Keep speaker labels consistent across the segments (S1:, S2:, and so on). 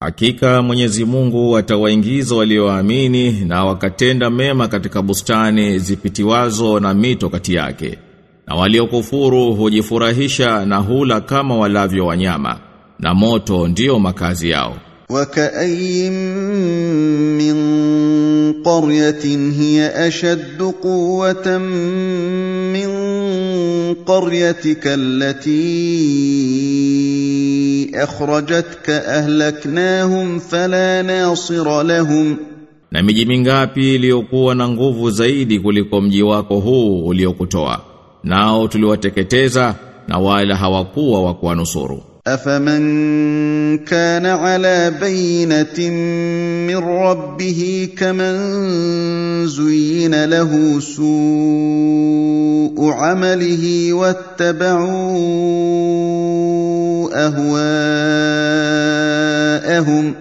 S1: Hakika Mwenyezi Mungu atawaingiza walioamini na wakatenda mema katika bustani zipitiwazo na mito kati yake. Na waliokufuru hujifurahisha na hula kama walavyo wanyama na moto ndiyo makazi yao.
S2: وكاين من قريه هي اشد قوه من قريتك التي akhrajatka ahlaknahum fala nasira lahum
S1: na miji mingapi iliyokuwa na nguvu zaidi kuliko mji wako huu uliokutoa. Nao tuliwateketeza na wala hawakuwa wa kuwanusuru.
S2: افمن كان على بينه من ربه كمن زين له سوء عمله واتبعوا اهواءهم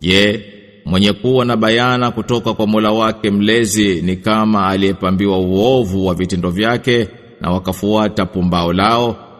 S1: Je, mwenye kuwa na bayana kutoka kwa Mola wake mlezi ni kama aliyepambiwa uovu wa vitendo vyake na wakafuata pumbao lao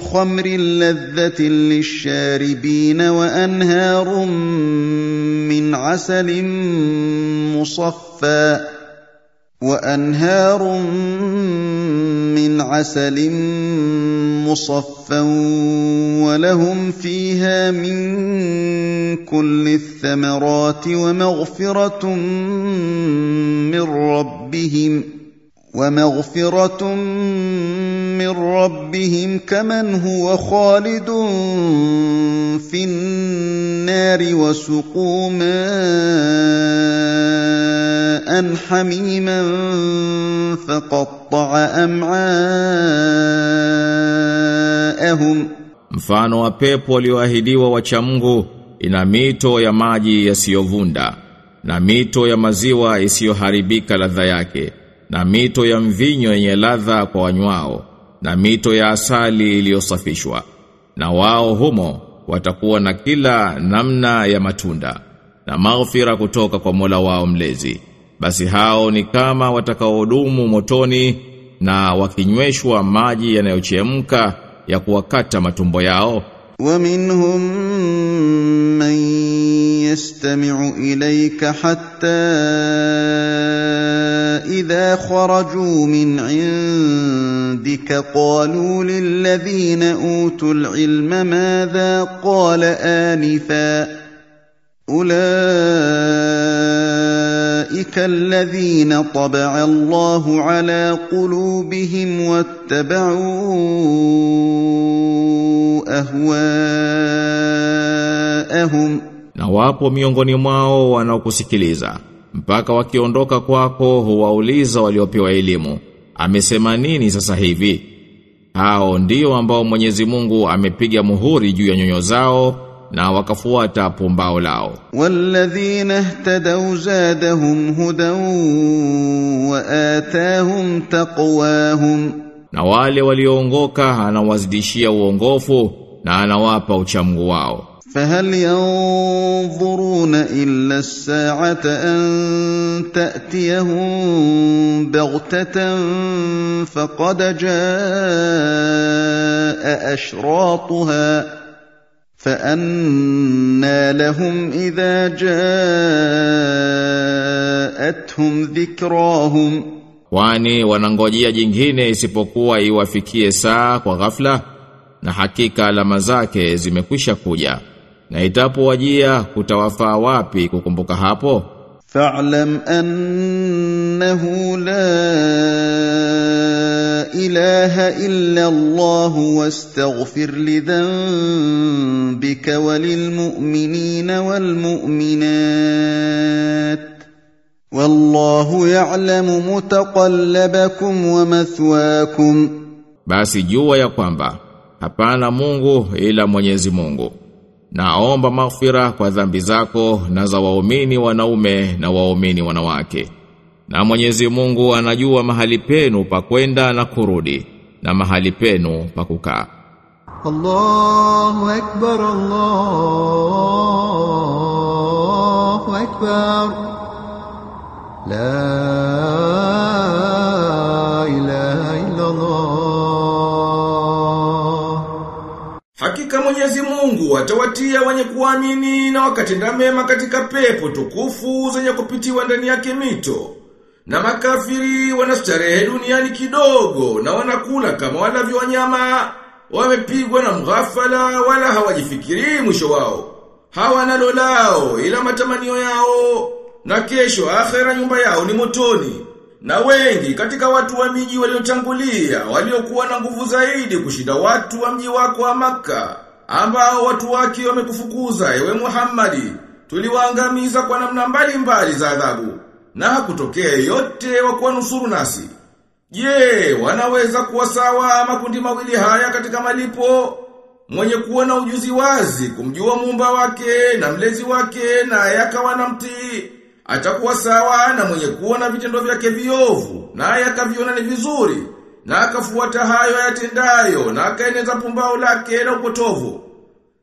S2: خمر لذة للشاربين وأنهار من عسل مصفى وأنهار من عسل مصفى ولهم فيها من كل الثمرات ومغفرة من ربهم ومغفرة من ربهم كمن هو خالد في النار وسقوا ماء حميما فقطع أمعاءهم
S1: Mfano wa pepo walioahidiwa wacha Mungu ina mito ya maji yasiyovunda na mito ya maziwa isiyoharibika ladha yake na mito ya mvinyo yenye ladha kwa wanywao na mito ya asali iliyosafishwa na wao humo watakuwa na kila namna ya matunda na maghfira kutoka kwa Mola wao mlezi basi hao ni kama watakaodumu motoni na wakinyweshwa maji yanayochemka ya kuwakata matumbo yao
S2: ومنهم من يستمع اليك حتى اذا خرجوا من عندك قالوا للذين اوتوا العلم ماذا قال انفا اولئك الذين طبع الله على قلوبهم واتبعوا اهواءهم
S1: na wapo miongoni mwao wanaokusikiliza. mpaka wakiondoka kwako huwauliza waliopewa elimu amesema nini sasa hivi? Hao ndio ambao Mwenyezi Mungu amepiga muhuri juu ya nyonyo zao na wakafuata pumbao lao.
S2: Walladhina ihtadaw zadahum hudan wa atahum taqwahum.
S1: Na wale walioongoka anawazidishia uongofu na anawapa uchamgu wao.
S2: فهل ينظرون إلا الساعة أن تأتيهم بغتة فقد جاء أشراطها فأنا لهم إذا جاءتهم ذكراهم
S1: واني ونانغوجيا جنجيني سيبوكوا إيوافكي ساق وغفلة na hakika alama zake zimekwisha kuja. na itapowajia kutawafaa wapi kukumbuka hapo?
S2: Fa'lam annahu la ilaha illa Allah wastaghfir lidhanbika walilmu'minina walmu'minat wallahu ya'lamu mutaqallabakum wa mathwaakum.
S3: Basi jua ya kwamba hapana Mungu ila Mwenyezi Mungu naomba maghfira kwa dhambi zako na za waumini wanaume na waumini wanawake. Na Mwenyezi Mungu anajua mahali penu pa kwenda na kurudi na mahali penu pa kukaa.
S4: Allahu akbar Allahu akbar La ilaha illa Allah
S1: Hakika Mwenyezi Mungu atawatia wenye kuamini na wakatenda mema katika pepo tukufu zenye kupitiwa ndani yake mito. Na makafiri wanastarehe duniani kidogo na wanakula kama walavyo wanyama, wamepigwa na mghafala wala hawajifikirii mwisho wao. Hawana lolao ila matamanio yao na kesho akhera nyumba yao ni motoni. Na wengi katika watu wa miji waliotangulia waliokuwa na nguvu zaidi kushinda watu wa mji wako wa maka ambao watu wake wamekufukuza ewe Muhammadi tuliwaangamiza kwa namna mbalimbali za adhabu na hakutokea yote wa kuwanusuru nasi. Je, wanaweza kuwa sawa makundi mawili haya katika malipo? Mwenye kuwa na ujuzi wazi kumjua muumba wake na mlezi wake na yakawa na mtii atakuwa sawa na mwenye kuona na vitendo vyake viovu naye yakaviona ni vizuri na akafuata hayo yatendayo na akaeneza pumbao lake na upotovu.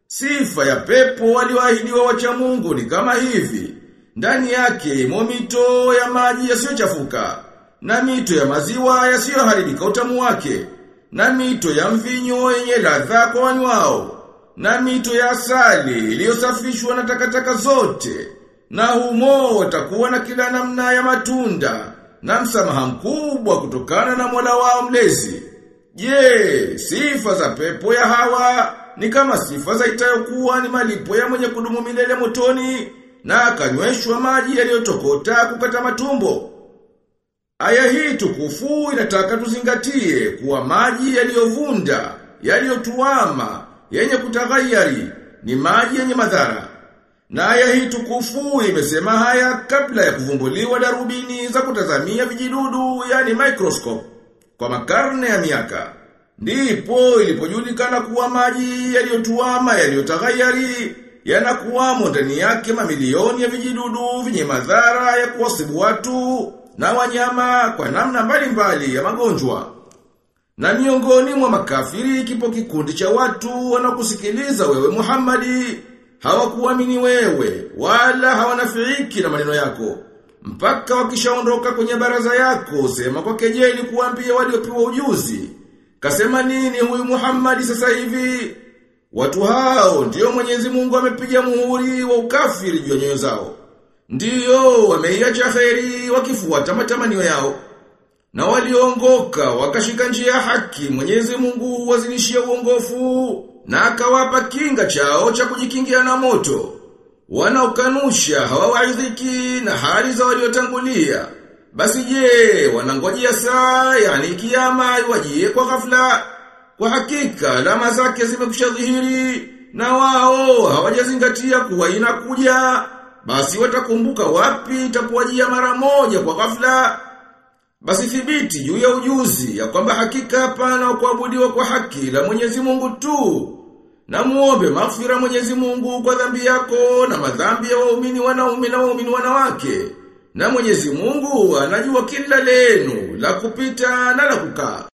S1: Sifa ya pepo walioahidiwa wacha Mungu ni kama hivi. Ndani yake imo mito ya maji yasiyochafuka na mito ya maziwa yasiyoharibika utamu wake na mito ya mvinyo yenye ladha kwa wanywao na mito ya asali iliyosafishwa na takataka zote na humo watakuwa na kila namna ya matunda na msamaha mkubwa kutokana na Mola wao mlezi. Je, sifa za pepo ya hawa ni kama sifa za itayokuwa ni malipo ya mwenye kudumu milele motoni na akanyweshwa maji yaliyotokota kukata matumbo. Aya hii tukufu inataka tuzingatie kuwa maji yaliyovunda, yaliyotuama, yenye kutaghayari ni maji yenye madhara. Na aya hii tukufu imesema haya kabla ya kuvumbuliwa darubini za kutazamia vijidudu yani microscope kwa makarne ya miaka. Ndipo ilipojulikana kuwa maji yaliyotuama yaliyotaghayari yanakuwamo ndani yake mamilioni ya vijidudu vyenye madhara ya kuwasibu watu na wanyama kwa namna mbalimbali ya magonjwa. Na miongoni mwa makafiri kipo kikundi cha watu wanakusikiliza wewe Muhammadi hawakuamini wewe wala hawanafiiki na maneno yako. Mpaka wakishaondoka kwenye baraza yako sema kwa kejeli kuambia waliopewa ujuzi? Kasema nini huyu Muhammad sasa hivi? Watu hao ndiyo Mwenyezi Mungu amepiga muhuri wa ukafiri juu nyoyo zao. Ndiyo wameiacha kheri wakifuata matamanio yao na waliongoka wakashika njia ya haki Mwenyezi Mungu wazinishia uongofu na akawapa kinga chao cha kujikingia na moto. Wanaokanusha hawawaidhiki na hali za waliotangulia. Basi je, wanangojea saa yani kiyama iwajie kwa ghafla. Kwa hakika alama zake zimekusha dhihiri na wao hawajazingatia kuwa inakuja. Basi watakumbuka wapi itapowajia mara moja kwa ghafla. Basi thibiti juu ya ujuzi ya kwamba hakika hapana kuabudiwa kwa haki la Mwenyezi Mungu tu. Na muombe maghfira Mwenyezi Mungu kwa dhambi yako na madhambi ya waumini wanaume na waumini wanawake. Na Mwenyezi Mungu anajua kila lenu la kupita na la kukaa.